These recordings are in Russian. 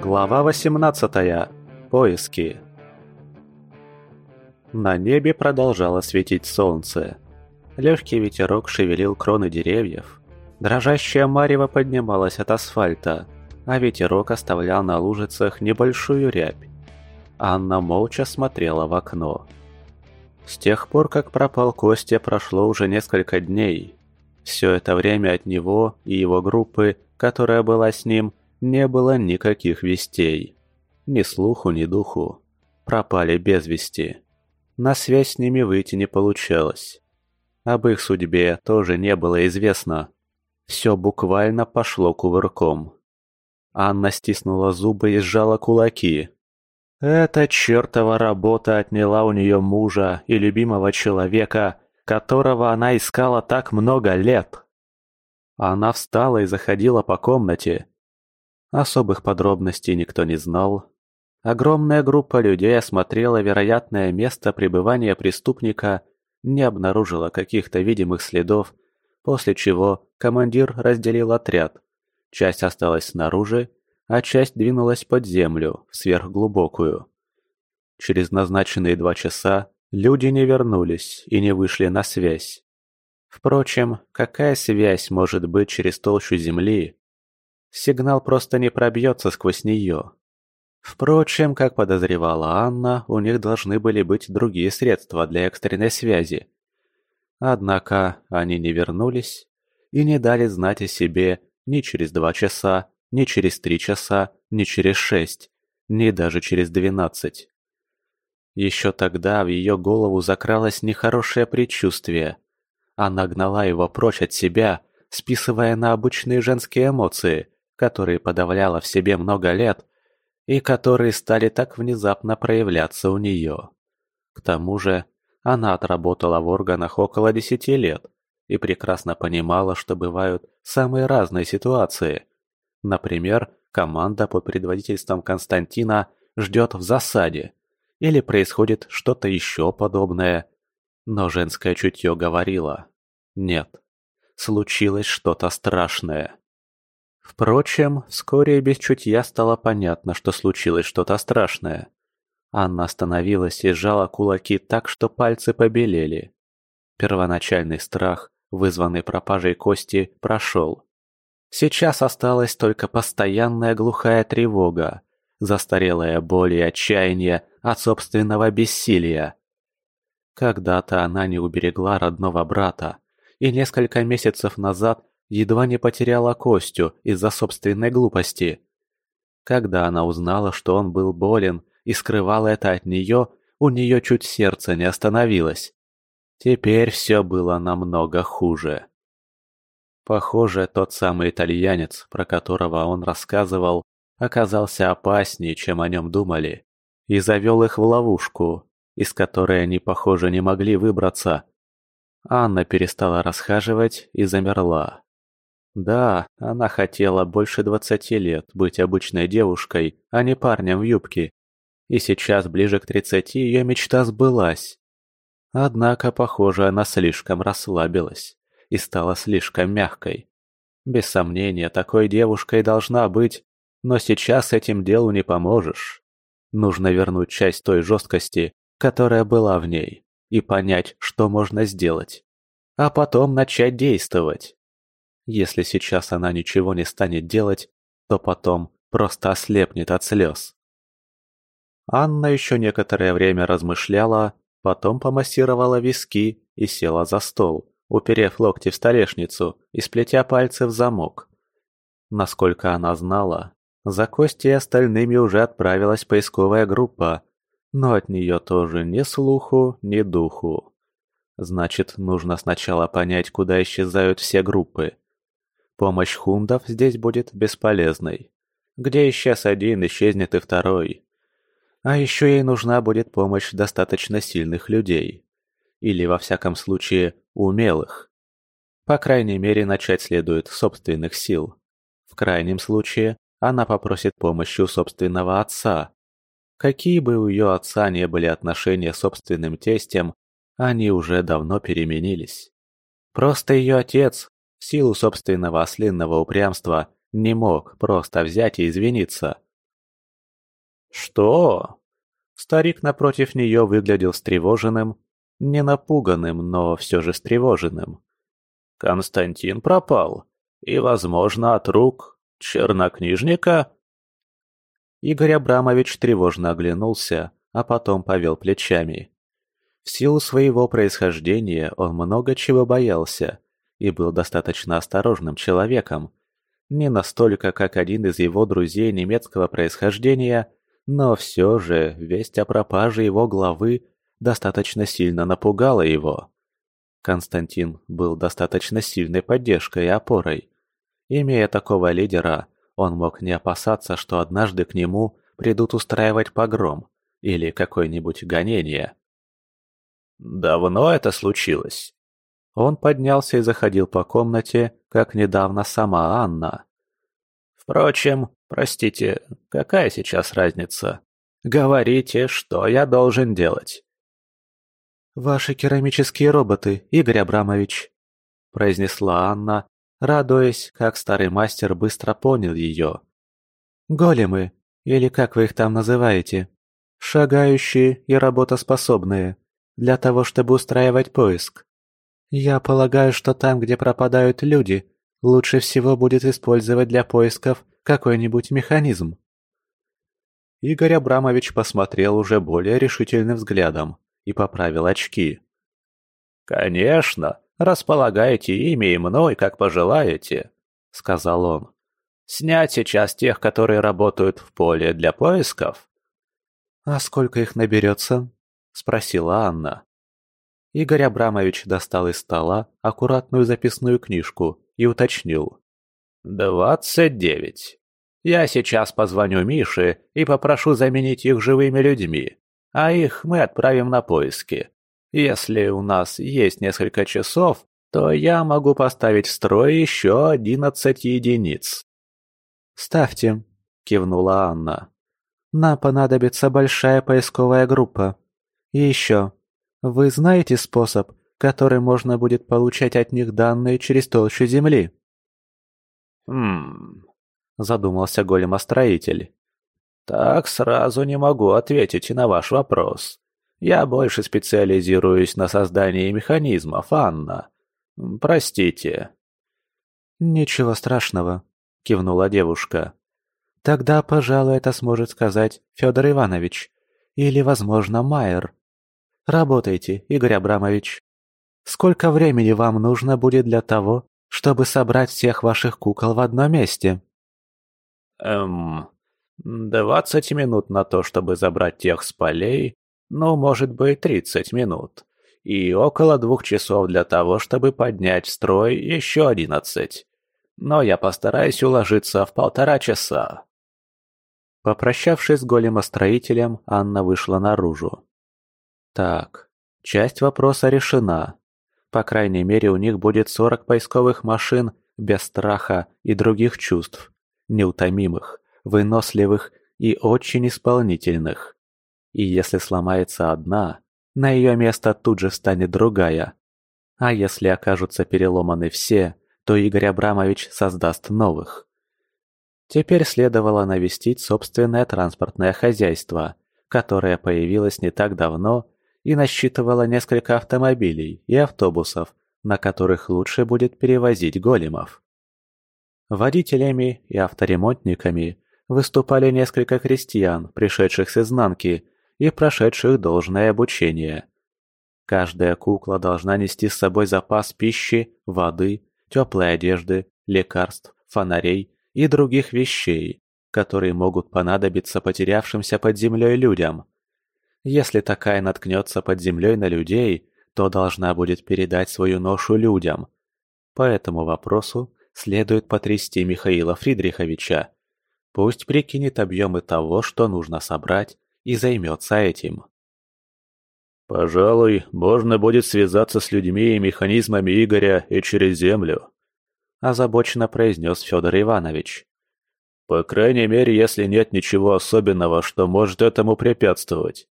Глава 18. Поиски. На небе продолжало светить солнце. Легкий ветерок шевелил кроны деревьев. Дрожащая марево поднималась от асфальта, а ветерок оставлял на лужицах небольшую рябь. Анна молча смотрела в окно. С тех пор, как пропал Костя, прошло уже несколько дней. Все это время от него и его группы, которая была с ним, не было никаких вестей. Ни слуху, ни духу. Пропали без вести. На связь с ними выйти не получалось. Об их судьбе тоже не было известно. Все буквально пошло кувырком. Анна стиснула зубы и сжала кулаки. Эта чертова работа отняла у нее мужа и любимого человека, которого она искала так много лет. Она встала и заходила по комнате, Особых подробностей никто не знал. Огромная группа людей осмотрела вероятное место пребывания преступника, не обнаружила каких-то видимых следов, после чего командир разделил отряд. Часть осталась снаружи, а часть двинулась под землю, сверхглубокую. Через назначенные два часа люди не вернулись и не вышли на связь. Впрочем, какая связь может быть через толщу земли, Сигнал просто не пробьется сквозь нее. Впрочем, как подозревала Анна, у них должны были быть другие средства для экстренной связи. Однако они не вернулись и не дали знать о себе ни через два часа, ни через три часа, ни через шесть, ни даже через двенадцать. Еще тогда в ее голову закралось нехорошее предчувствие. Она гнала его прочь от себя, списывая на обычные женские эмоции – которые подавляла в себе много лет и которые стали так внезапно проявляться у нее. К тому же она отработала в органах около десяти лет и прекрасно понимала, что бывают самые разные ситуации. Например, команда под предводительством Константина ждет в засаде, или происходит что-то еще подобное. Но женское чутье говорило «нет, случилось что-то страшное». Впрочем, вскоре без чутья стало понятно, что случилось что-то страшное. Анна остановилась и сжала кулаки так, что пальцы побелели. Первоначальный страх, вызванный пропажей кости, прошел. Сейчас осталась только постоянная глухая тревога, застарелая боль и отчаяние от собственного бессилия. Когда-то она не уберегла родного брата, и несколько месяцев назад едва не потеряла Костю из-за собственной глупости. Когда она узнала, что он был болен и скрывала это от нее, у нее чуть сердце не остановилось. Теперь все было намного хуже. Похоже, тот самый итальянец, про которого он рассказывал, оказался опаснее, чем о нем думали, и завел их в ловушку, из которой они, похоже, не могли выбраться. Анна перестала расхаживать и замерла. Да, она хотела больше двадцати лет быть обычной девушкой, а не парнем в юбке. И сейчас, ближе к тридцати, ее мечта сбылась. Однако, похоже, она слишком расслабилась и стала слишком мягкой. Без сомнения, такой девушкой должна быть, но сейчас этим делу не поможешь. Нужно вернуть часть той жесткости, которая была в ней, и понять, что можно сделать. А потом начать действовать. Если сейчас она ничего не станет делать, то потом просто ослепнет от слез. Анна еще некоторое время размышляла, потом помассировала виски и села за стол, уперев локти в столешницу и сплетя пальцы в замок. Насколько она знала, за Костей и остальными уже отправилась поисковая группа, но от нее тоже ни слуху, ни духу. Значит, нужно сначала понять, куда исчезают все группы. Помощь хундов здесь будет бесполезной. Где исчез один, исчезнет и второй. А еще ей нужна будет помощь достаточно сильных людей. Или, во всяком случае, умелых. По крайней мере, начать следует собственных сил. В крайнем случае, она попросит помощи у собственного отца. Какие бы у ее отца не были отношения с собственным тестем, они уже давно переменились. Просто ее отец в силу собственного ослинного упрямства не мог просто взять и извиниться. «Что?» Старик напротив нее выглядел встревоженным, не напуганным, но все же встревоженным. «Константин пропал, и, возможно, от рук чернокнижника?» Игорь Абрамович тревожно оглянулся, а потом повел плечами. В силу своего происхождения он много чего боялся и был достаточно осторожным человеком. Не настолько, как один из его друзей немецкого происхождения, но все же весть о пропаже его главы достаточно сильно напугала его. Константин был достаточно сильной поддержкой и опорой. Имея такого лидера, он мог не опасаться, что однажды к нему придут устраивать погром или какое-нибудь гонение. «Давно это случилось?» Он поднялся и заходил по комнате, как недавно сама Анна. «Впрочем, простите, какая сейчас разница? Говорите, что я должен делать?» «Ваши керамические роботы, Игорь Абрамович», – произнесла Анна, радуясь, как старый мастер быстро понял ее. «Големы, или как вы их там называете, шагающие и работоспособные, для того, чтобы устраивать поиск. Я полагаю, что там, где пропадают люди, лучше всего будет использовать для поисков какой-нибудь механизм». Игорь Абрамович посмотрел уже более решительным взглядом и поправил очки. «Конечно, «Располагайте ими и мной, как пожелаете», — сказал он. «Снять сейчас тех, которые работают в поле для поисков?» «А сколько их наберется?» — спросила Анна. Игорь Абрамович достал из стола аккуратную записную книжку и уточнил. «Двадцать девять. Я сейчас позвоню Мише и попрошу заменить их живыми людьми, а их мы отправим на поиски. Если у нас есть несколько часов, то я могу поставить в строй еще одиннадцать единиц». «Ставьте», — кивнула Анна. «Нам понадобится большая поисковая группа. И еще, вы знаете способ, который можно будет получать от них данные через толщу земли?» «Хм...» — задумался големостроитель. «Так сразу не могу ответить на ваш вопрос. Я больше специализируюсь на создании механизмов, Анна. Простите». «Ничего страшного», — кивнула девушка. «Тогда, пожалуй, это сможет сказать Федор Иванович. Или, возможно, Майер. Работайте, Игорь Абрамович. Сколько времени вам нужно будет для того, чтобы собрать всех ваших кукол в одном месте?» «Эм... Двадцать минут на то, чтобы забрать тех с полей, ну, может быть, 30 минут. И около двух часов для того, чтобы поднять строй еще 11. Но я постараюсь уложиться в полтора часа. Попрощавшись с големостроителем, Анна вышла наружу. Так, часть вопроса решена. По крайней мере, у них будет 40 поисковых машин без страха и других чувств, неутомимых, выносливых и очень исполнительных. И если сломается одна, на ее место тут же встанет другая. А если окажутся переломаны все, то Игорь Абрамович создаст новых. Теперь следовало навестить собственное транспортное хозяйство, которое появилось не так давно и насчитывало несколько автомобилей и автобусов, на которых лучше будет перевозить големов. Водителями и авторемонтниками выступали несколько крестьян, пришедших с изнанки и прошедших должное обучение. Каждая кукла должна нести с собой запас пищи, воды, теплой одежды, лекарств, фонарей и других вещей, которые могут понадобиться потерявшимся под землей людям. Если такая наткнется под землей на людей, то должна будет передать свою ношу людям. По этому вопросу следует потрясти Михаила Фридриховича. Пусть прикинет объемы того, что нужно собрать, и займется этим. «Пожалуй, можно будет связаться с людьми и механизмами Игоря и через землю», – озабоченно произнес Федор Иванович. «По крайней мере, если нет ничего особенного, что может этому препятствовать.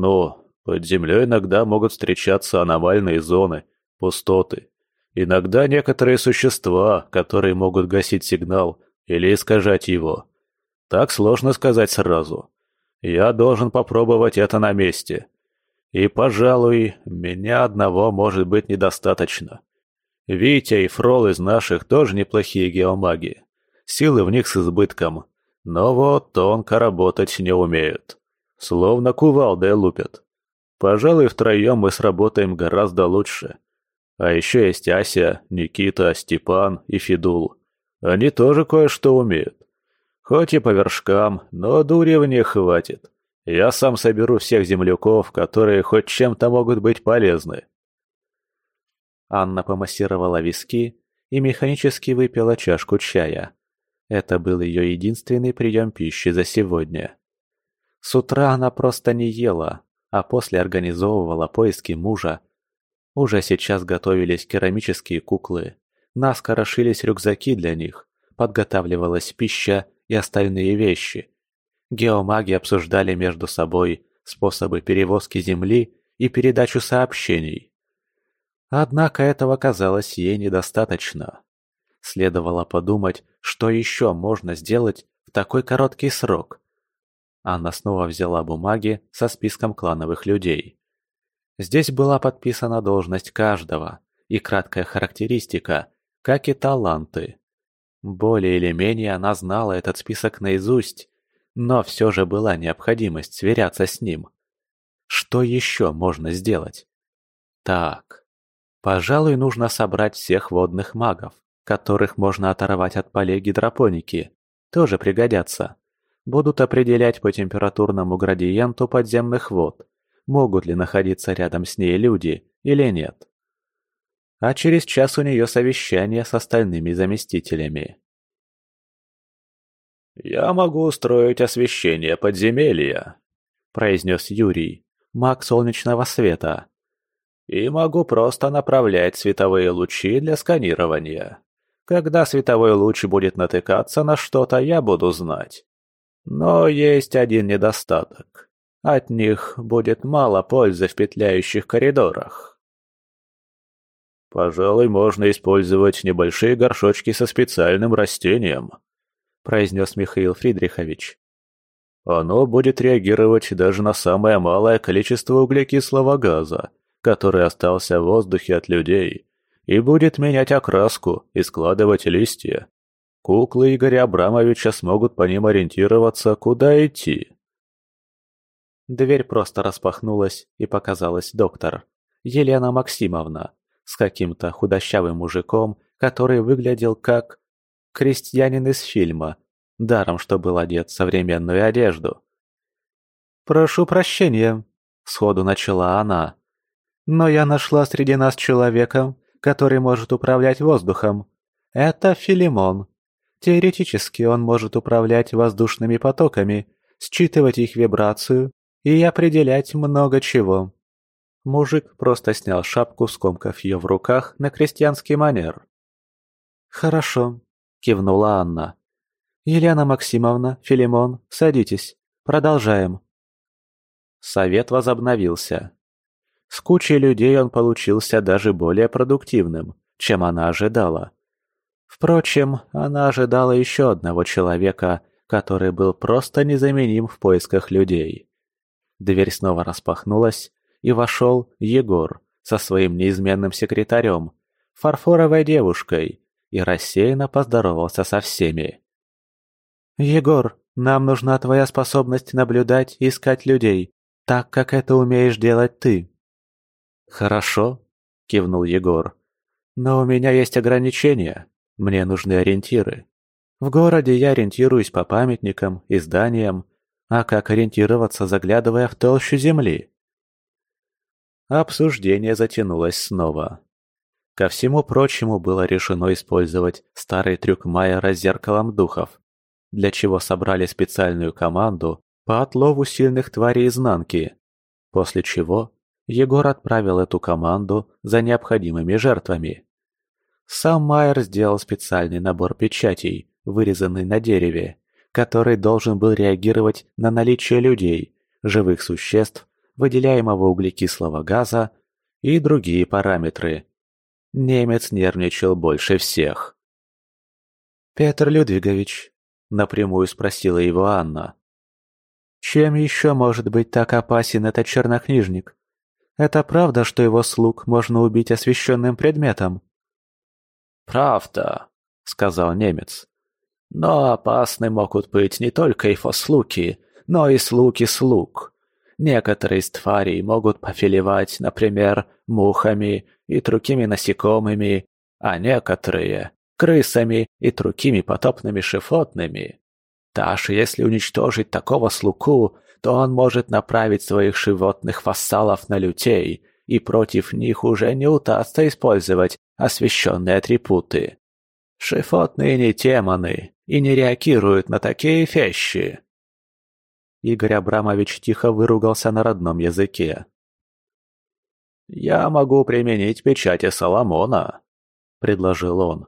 Но под землей иногда могут встречаться аномальные зоны, пустоты. Иногда некоторые существа, которые могут гасить сигнал или искажать его. Так сложно сказать сразу. Я должен попробовать это на месте. И, пожалуй, меня одного может быть недостаточно. Витя и Фрол из наших тоже неплохие геомаги. Силы в них с избытком. Но вот тонко работать не умеют. Словно кувалдой лупят. Пожалуй, втроем мы сработаем гораздо лучше. А еще есть Ася, Никита, Степан и Федул. Они тоже кое-что умеют. Хоть и по вершкам, но дури в них хватит. Я сам соберу всех земляков, которые хоть чем-то могут быть полезны. Анна помассировала виски и механически выпила чашку чая. Это был ее единственный прием пищи за сегодня. С утра она просто не ела, а после организовывала поиски мужа. Уже сейчас готовились керамические куклы, наскоро шились рюкзаки для них, подготавливалась пища и остальные вещи. Геомаги обсуждали между собой способы перевозки Земли и передачу сообщений. Однако этого казалось ей недостаточно. Следовало подумать, что еще можно сделать в такой короткий срок. Анна снова взяла бумаги со списком клановых людей. Здесь была подписана должность каждого и краткая характеристика, как и таланты. Более или менее она знала этот список наизусть, но все же была необходимость сверяться с ним. Что еще можно сделать? Так, пожалуй, нужно собрать всех водных магов, которых можно оторвать от полей гидропоники. Тоже пригодятся. Будут определять по температурному градиенту подземных вод, могут ли находиться рядом с ней люди или нет а через час у нее совещание с остальными заместителями. «Я могу устроить освещение подземелья», – произнес Юрий, маг солнечного света. «И могу просто направлять световые лучи для сканирования. Когда световой луч будет натыкаться на что-то, я буду знать. Но есть один недостаток. От них будет мало пользы в петляющих коридорах». «Пожалуй, можно использовать небольшие горшочки со специальным растением», – произнес Михаил Фридрихович. «Оно будет реагировать даже на самое малое количество углекислого газа, который остался в воздухе от людей, и будет менять окраску и складывать листья. Куклы Игоря Абрамовича смогут по ним ориентироваться, куда идти». Дверь просто распахнулась, и показалась доктор. Елена Максимовна, с каким-то худощавым мужиком, который выглядел как крестьянин из фильма, даром что был одет в современную одежду. «Прошу прощения», — сходу начала она. «Но я нашла среди нас человека, который может управлять воздухом. Это Филимон. Теоретически он может управлять воздушными потоками, считывать их вибрацию и определять много чего. Мужик просто снял шапку, скомкав ее в руках на крестьянский манер. «Хорошо», — кивнула Анна. «Елена Максимовна, Филимон, садитесь. Продолжаем». Совет возобновился. С кучей людей он получился даже более продуктивным, чем она ожидала. Впрочем, она ожидала еще одного человека, который был просто незаменим в поисках людей. Дверь снова распахнулась, и вошел Егор со своим неизменным секретарем, фарфоровой девушкой, и рассеянно поздоровался со всеми. «Егор, нам нужна твоя способность наблюдать и искать людей, так как это умеешь делать ты». «Хорошо», — кивнул Егор. «Но у меня есть ограничения. Мне нужны ориентиры. В городе я ориентируюсь по памятникам и зданиям, а как ориентироваться, заглядывая в толщу земли? Обсуждение затянулось снова. Ко всему прочему было решено использовать старый трюк Майера с зеркалом духов, для чего собрали специальную команду по отлову сильных тварей изнанки, после чего Егор отправил эту команду за необходимыми жертвами. Сам Майер сделал специальный набор печатей, вырезанный на дереве, который должен был реагировать на наличие людей, живых существ выделяемого углекислого газа и другие параметры. Немец нервничал больше всех. «Петр Людвигович», — напрямую спросила его Анна. Чем еще может быть так опасен этот чернокнижник? Это правда, что его слуг можно убить освященным предметом? «Правда», — сказал немец. «Но опасны могут быть не только его слуги, но и слуги слуг. Некоторые из тварей могут пофилевать, например, мухами и другими насекомыми, а некоторые — крысами и другими потопными животными. Даже если уничтожить такого слугу, то он может направить своих животных вассалов на людей, и против них уже не удастся использовать освященные атрибуты. Животные не демоны и не реагируют на такие вещи. Игорь Абрамович тихо выругался на родном языке. «Я могу применить печати Соломона», — предложил он.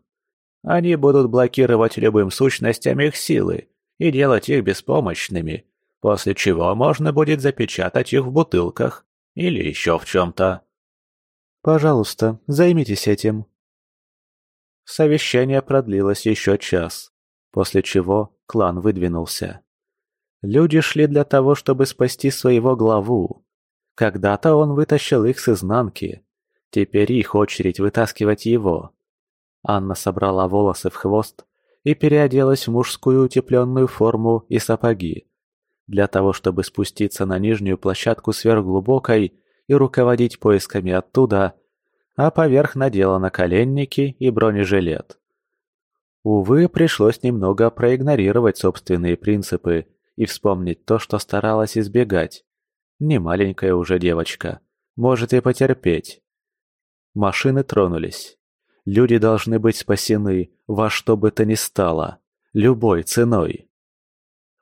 «Они будут блокировать любым сущностям их силы и делать их беспомощными, после чего можно будет запечатать их в бутылках или еще в чем-то». «Пожалуйста, займитесь этим». Совещание продлилось еще час, после чего клан выдвинулся. Люди шли для того, чтобы спасти своего главу. Когда-то он вытащил их с изнанки. Теперь их очередь вытаскивать его. Анна собрала волосы в хвост и переоделась в мужскую утепленную форму и сапоги. Для того, чтобы спуститься на нижнюю площадку сверхглубокой и руководить поисками оттуда, а поверх надела наколенники и бронежилет. Увы, пришлось немного проигнорировать собственные принципы и вспомнить то, что старалась избегать. Не маленькая уже девочка, может и потерпеть. Машины тронулись. Люди должны быть спасены во что бы то ни стало, любой ценой.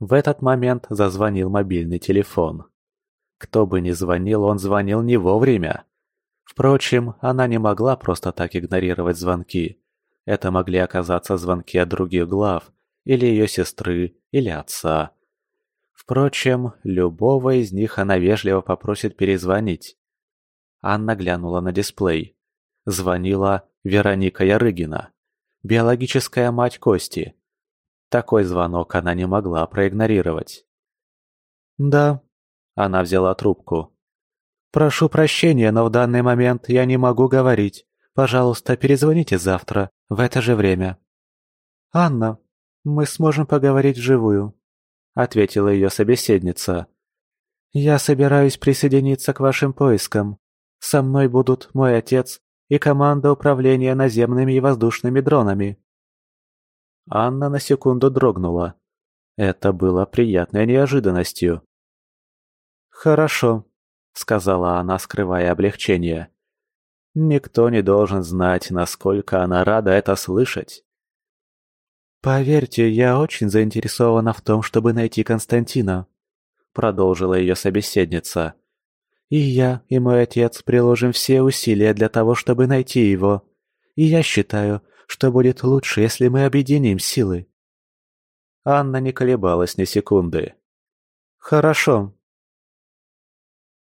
В этот момент зазвонил мобильный телефон. Кто бы ни звонил, он звонил не вовремя. Впрочем, она не могла просто так игнорировать звонки. Это могли оказаться звонки от других глав, или ее сестры, или отца. Впрочем, любого из них она вежливо попросит перезвонить. Анна глянула на дисплей. Звонила Вероника Ярыгина, биологическая мать Кости. Такой звонок она не могла проигнорировать. «Да», — она взяла трубку. «Прошу прощения, но в данный момент я не могу говорить. Пожалуйста, перезвоните завтра, в это же время». «Анна, мы сможем поговорить вживую», ответила ее собеседница. «Я собираюсь присоединиться к вашим поискам. Со мной будут мой отец и команда управления наземными и воздушными дронами». Анна на секунду дрогнула. Это было приятной неожиданностью. «Хорошо», — сказала она, скрывая облегчение. Никто не должен знать, насколько она рада это слышать. «Поверьте, я очень заинтересована в том, чтобы найти Константина», — продолжила ее собеседница. «И я, и мой отец приложим все усилия для того, чтобы найти его. И я считаю, что будет лучше, если мы объединим силы». Анна не колебалась ни секунды. «Хорошо».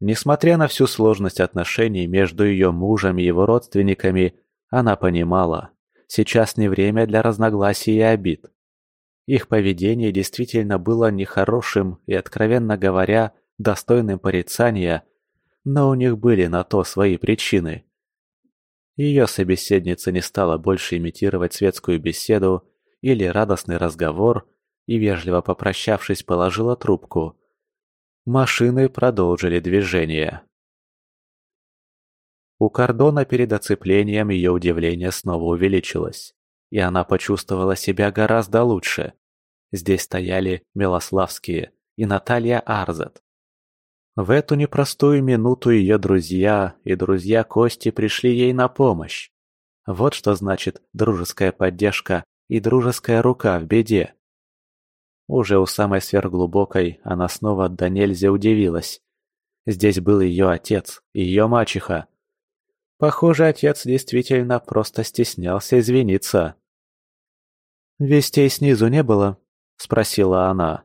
Несмотря на всю сложность отношений между ее мужем и его родственниками, она понимала, Сейчас не время для разногласий и обид. Их поведение действительно было нехорошим и, откровенно говоря, достойным порицания, но у них были на то свои причины. Ее собеседница не стала больше имитировать светскую беседу или радостный разговор и, вежливо попрощавшись, положила трубку. Машины продолжили движение. У кордона перед оцеплением ее удивление снова увеличилось, и она почувствовала себя гораздо лучше. Здесь стояли Милославские и Наталья Арзет. В эту непростую минуту ее друзья и друзья Кости пришли ей на помощь. Вот что значит дружеская поддержка и дружеская рука в беде. Уже у самой сверхглубокой она снова до нельзя удивилась. Здесь был ее отец и ее мачеха, Похоже, отец действительно просто стеснялся извиниться. «Вестей снизу не было?» – спросила она.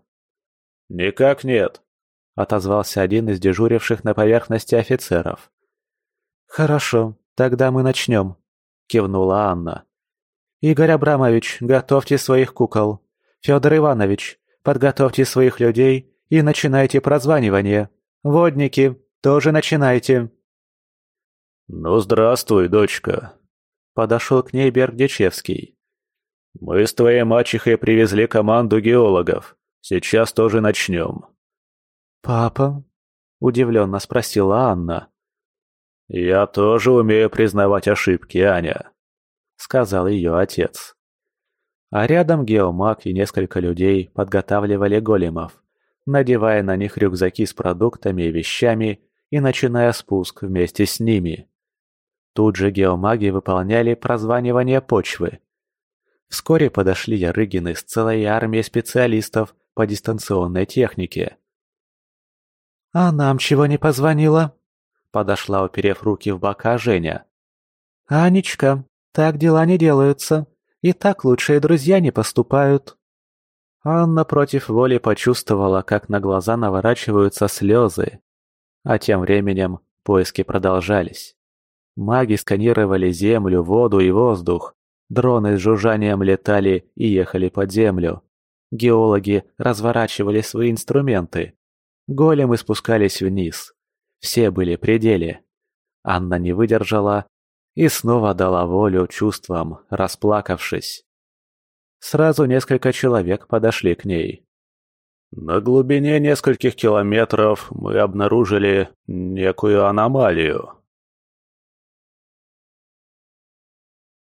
«Никак нет», – отозвался один из дежуривших на поверхности офицеров. «Хорошо, тогда мы начнем», – кивнула Анна. «Игорь Абрамович, готовьте своих кукол. Федор Иванович, подготовьте своих людей и начинайте прозванивание. Водники, тоже начинайте!» «Ну, здравствуй, дочка!» Подошел к ней Бергдичевский. «Мы с твоей мачехой привезли команду геологов. Сейчас тоже начнем». «Папа?» – удивленно спросила Анна. «Я тоже умею признавать ошибки, Аня», – сказал ее отец. А рядом геомаг и несколько людей подготавливали големов, надевая на них рюкзаки с продуктами и вещами и начиная спуск вместе с ними. Тут же геомаги выполняли прозванивание почвы. Вскоре подошли Ярыгины с целой армией специалистов по дистанционной технике. «А нам чего не позвонила?» Подошла, уперев руки в бока Женя. «Анечка, так дела не делаются. И так лучшие друзья не поступают». Анна против воли почувствовала, как на глаза наворачиваются слезы. А тем временем поиски продолжались. Маги сканировали землю, воду и воздух. Дроны с жужжанием летали и ехали под землю. Геологи разворачивали свои инструменты. Големы спускались вниз. Все были при деле. Анна не выдержала и снова дала волю чувствам, расплакавшись. Сразу несколько человек подошли к ней. На глубине нескольких километров мы обнаружили некую аномалию.